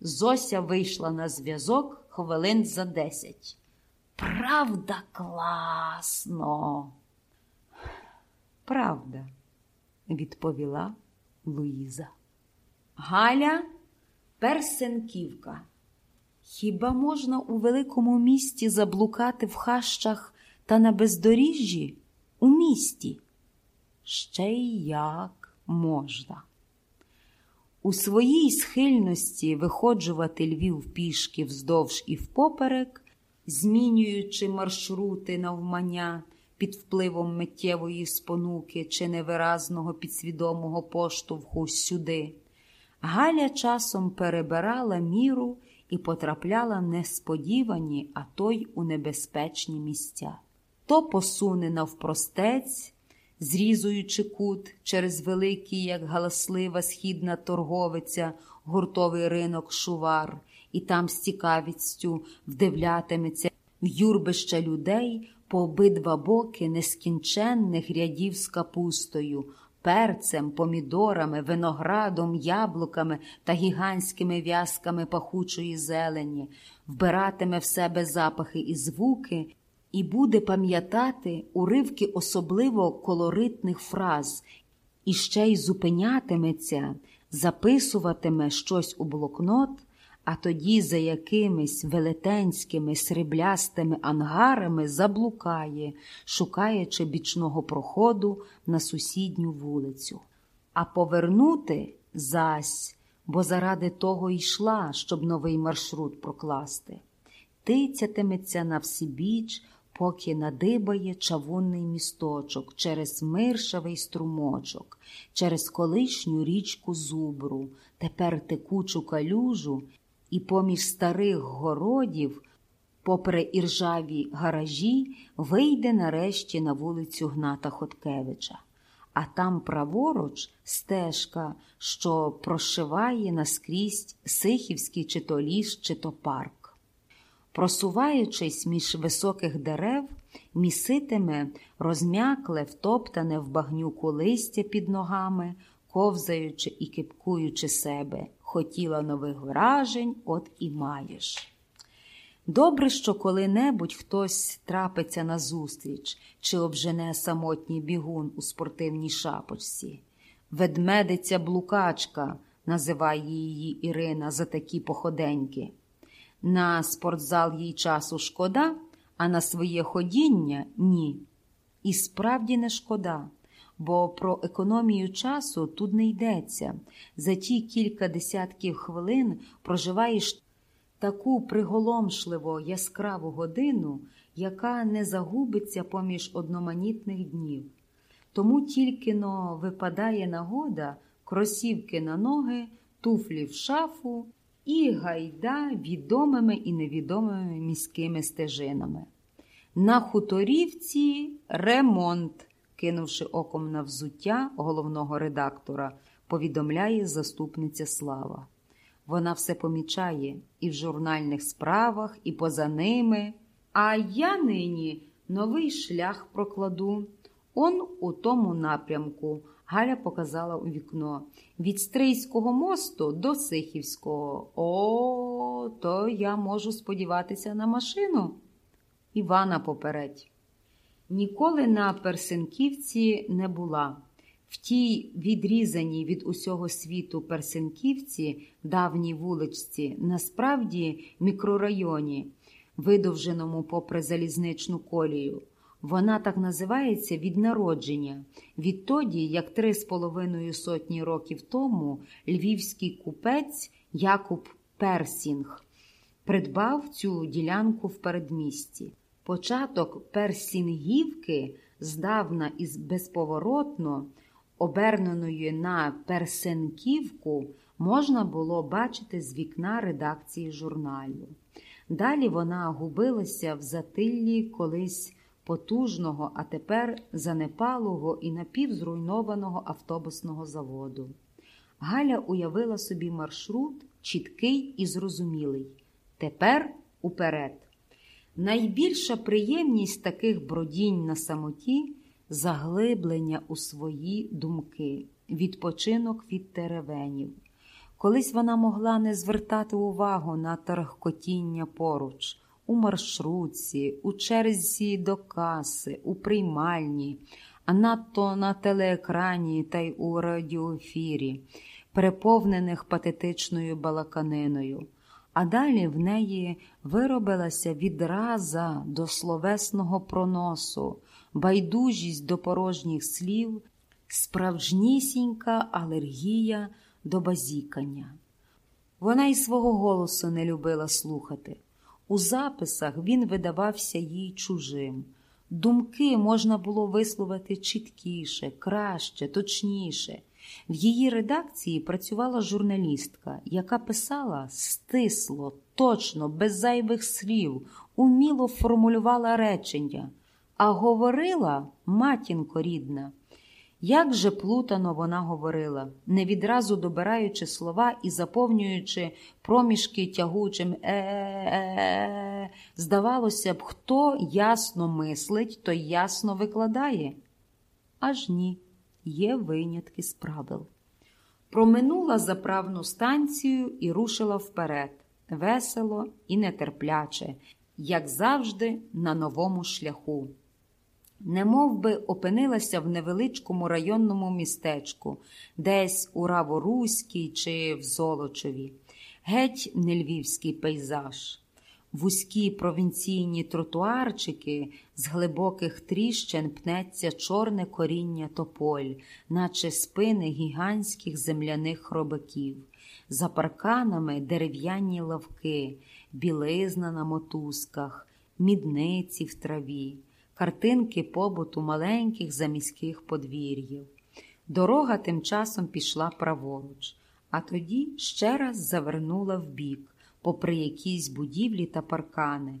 Зося вийшла на зв'язок хвилин за десять. Правда, класно. Правда, відповіла Луїза. Галя Персенківка. Хіба можна у великому місті заблукати в хащах та на бездоріжжі у місті? Ще й як можна. У своїй схильності виходжувати Львів пішки вздовж і впоперек, змінюючи маршрути навмання під впливом миттєвої спонуки чи невиразного підсвідомого поштовху сюди, Галя часом перебирала міру і потрапляла несподівані, а то й у небезпечні місця. То посуне навпростець, зрізуючи кут через великий, як галаслива східна торговиця, гуртовий ринок шувар, і там з цікавістю вдивлятиметься в юрбище людей по обидва боки нескінченних рядів з капустою, перцем, помідорами, виноградом, яблуками та гігантськими в'язками пахучої зелені, вбиратиме в себе запахи і звуки, і буде пам'ятати уривки особливо колоритних фраз, і ще й зупинятиметься, записуватиме щось у блокнот а тоді за якимись велетенськими сріблястими ангарами заблукає, шукаючи бічного проходу на сусідню вулицю. А повернути зась, бо заради того йшла, щоб новий маршрут прокласти, тицятиметься на всібіч, поки надибає чавунний місточок через миршавий струмочок, через колишню річку зубру, тепер текучу калюжу і поміж старих городів, попри іржаві гаражі, вийде нарешті на вулицю Гната Хоткевича. А там праворуч стежка, що прошиває наскрізь Сихівський чи то ліс, чи то парк. Просуваючись між високих дерев, міситиме розм'якле, втоптане в багнюку листя під ногами, ковзаючи і кипкуючи себе хотіла нових вражень, от і маєш. Добре, що коли-небудь хтось трапиться назустріч чи обжене самотній бігун у спортивній шапочці. Ведмедиця блукачка, називає її Ірина за такі походеньки. На спортзал їй часу шкода, а на своє ходіння ні. І справді не шкода бо про економію часу тут не йдеться. За ті кілька десятків хвилин проживаєш таку приголомшливо яскраву годину, яка не загубиться поміж одноманітних днів. Тому тільки но випадає нагода, кросівки на ноги, туфлі в шафу і гайда відомими і невідомими міськими стежинами. На хуторівці ремонт кинувши оком на взуття головного редактора, повідомляє заступниця Слава. Вона все помічає і в журнальних справах, і поза ними. А я нині новий шлях прокладу. Он у тому напрямку. Галя показала у вікно. Від Стрийського мосту до Сихівського. О, то я можу сподіватися на машину. Івана попередь. Ніколи на Персенківці не була. В тій відрізаній від усього світу Персенківці, давній вуличці, насправді мікрорайоні, видовженому попри залізничну колію. Вона так називається від народження, відтоді, як три з половиною сотні років тому львівський купець Якуб Персенк придбав цю ділянку в передмісті. Початок Персенківки здавна і безповоротно, оберненої на Персенківку, можна було бачити з вікна редакції журналу. Далі вона губилася в затиллі колись потужного, а тепер занепалого і напівзруйнованого автобусного заводу. Галя уявила собі маршрут чіткий і зрозумілий. Тепер уперед. Найбільша приємність таких бродінь на самоті заглиблення у свої думки, відпочинок від теревенів. Колись вона могла не звертати увагу на тарахкотіння поруч, у маршрутці, у черзі до каси, у приймальні, а надто на телеекрані та й у радіоефірі, переповнених патетичною балаканиною. А далі в неї виробилася відраза до словесного проносу, байдужість до порожніх слів, справжнісінька алергія до базікання. Вона й свого голосу не любила слухати. У записах він видавався їй чужим. Думки можна було висловити чіткіше, краще, точніше. В її редакції працювала журналістка, яка писала стисло, точно, без зайвих слів, уміло формулювала речення, а говорила матінко рідна. Як же плутано вона говорила, не відразу добираючи слова і заповнюючи проміжки тягучим е. Здавалося б, хто ясно мислить, той ясно викладає. Аж ні, є винятки з правил. Проминула заправну станцію і рушила вперед, весело і нетерпляче, як завжди, на новому шляху. Немов би опинилася в невеличкому районному містечку, десь у Раворуській чи в Золочеві, геть не львівський пейзаж. Вузькі провінційні тротуарчики з глибоких тріщин пнеться чорне коріння тополь, наче спини гігантських земляних хробаків, за парканами дерев'яні лавки, білизна на мотузках, мідниці в траві картинки побуту маленьких заміських подвір'їв. Дорога тим часом пішла праворуч, а тоді ще раз завернула вбік, попри якісь будівлі та паркани,